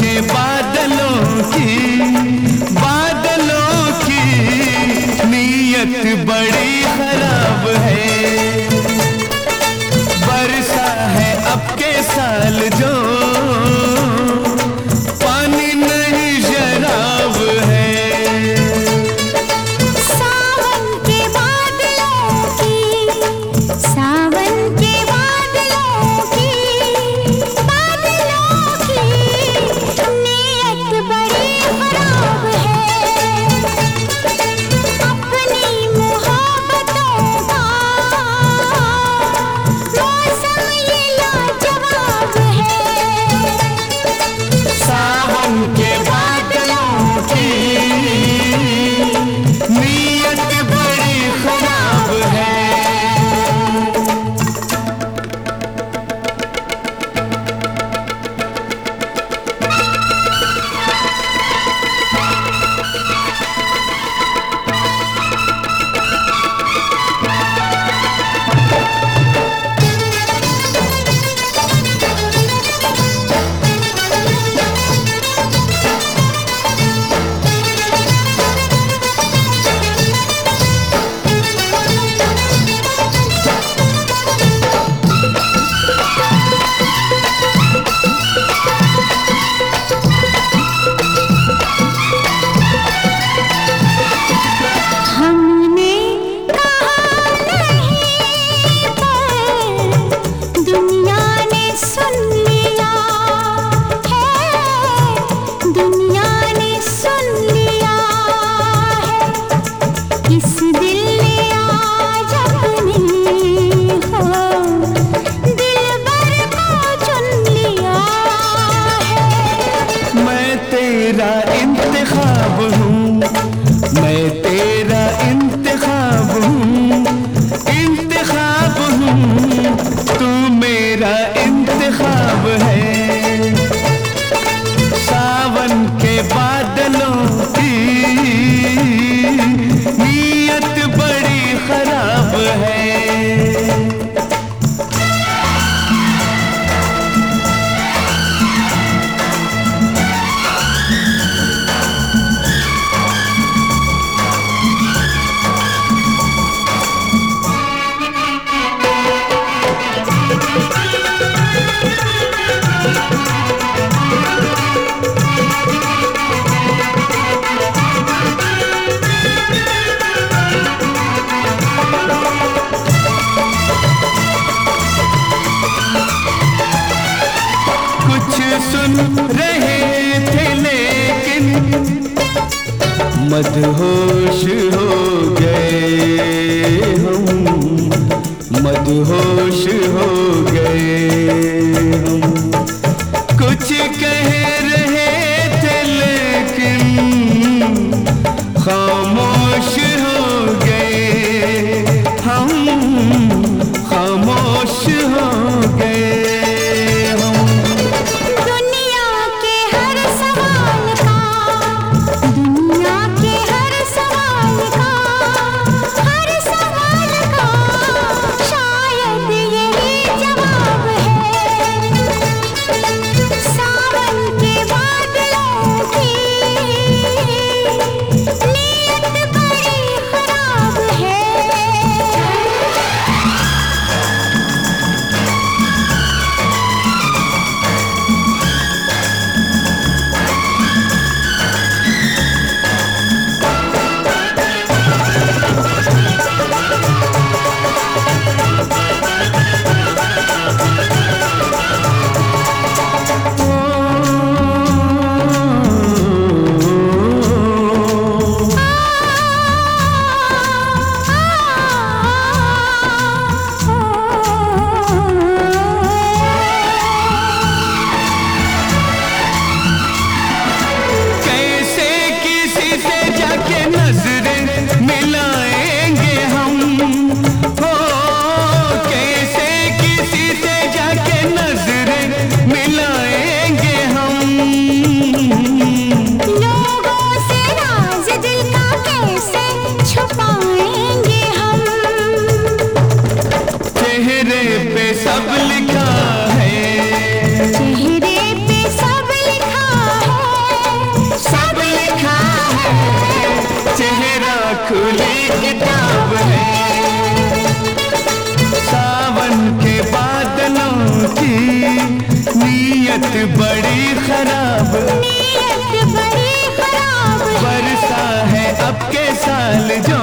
के बादलों की बादलों की नीयत बड़ी खराब है। बरसा है अब के साल जो सुन रहे थे लेकिन मधुश हो गए हम। मधुश हो गए। चेहरे पे सब लिखा है। चेहरे पे सब लिखा है। सब लिखा है। चेहरा खुली किताब है। सावन के बादलों की नीयत बड़ी खराब। नीयत बड़ी खराब। बरसा है अब के साल जो